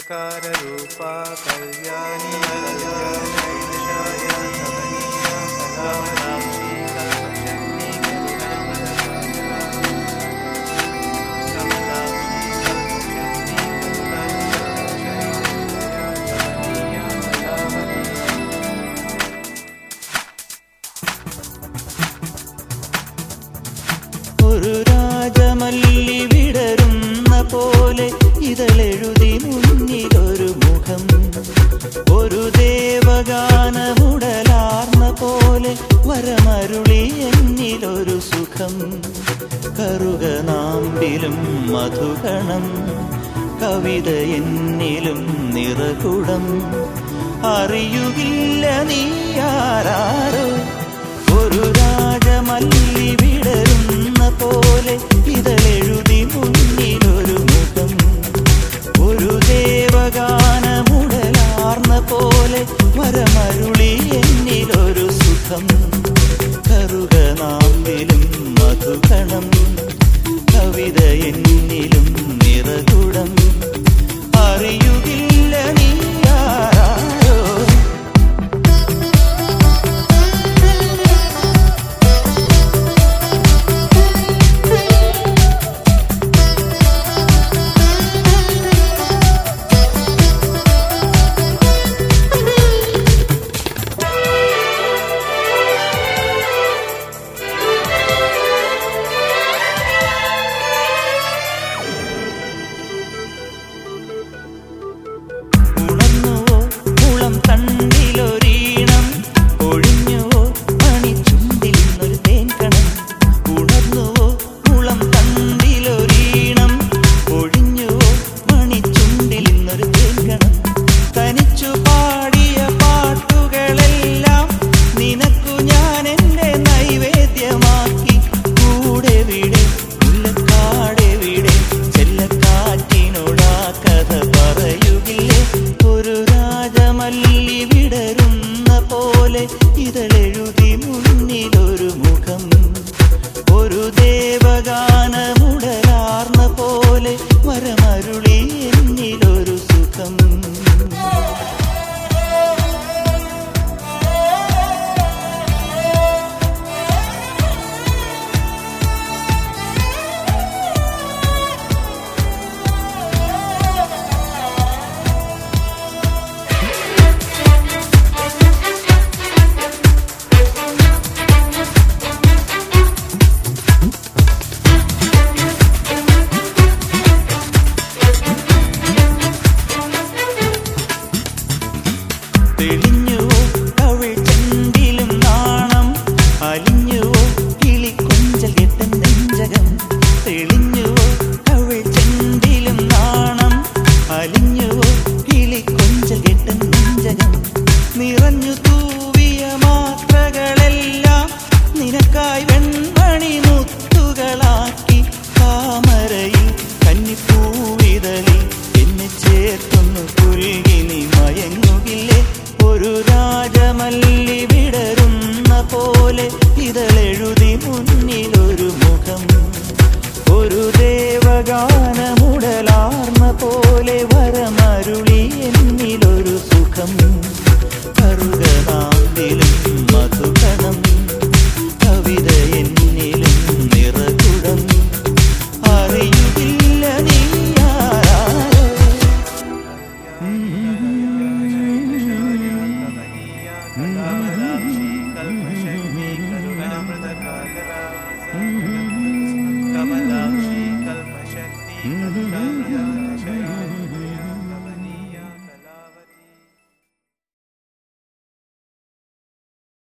काररूपा कल्याणी വരമരുളി എന്നിലൊരു സുഖം. കറുക നാമ്പിലും മധുഗണം. കവിത എന്നിലും നിറകുടം. അറിയുകില്ല നീ ഒരു രാജമല്ലി വിടരുന്ന പോലെ ഇതെഴുതി മുന്നിലൊരു മുഖം. ഒരു ദേവഗാനമുടലാർന്ന പോലെ വരമരുളി എന്നിലൊരു സുഖം. അരികിൽ ഒരു രാജമല്ലി വിടരുന്ന പോലെ ഇതളെഴുതി മുന്നിലൊരു മുഖം. ഒരു ദേവഗാനമുടലാർന്ന പോലെ വരമരുളി മണിമുത്തുകളാക്കി താമരയിൽ കന്നിപ്പൂവിതലിൽ എന്നെ ചേർത്തൊന്ന് കുരുകി നീ മയങ്ങുകില്ലേ. ഒരു രാജമല്ലി വിടരുന്ന പോലെ ഇതളെഴുതി മുന്നിലൊരു മുഖം. ഒരു ദേവകാല कमलाक्षी कल्पशक्ति मनुगया मृदका कमलाक्षी कल्पशक्ति मृगा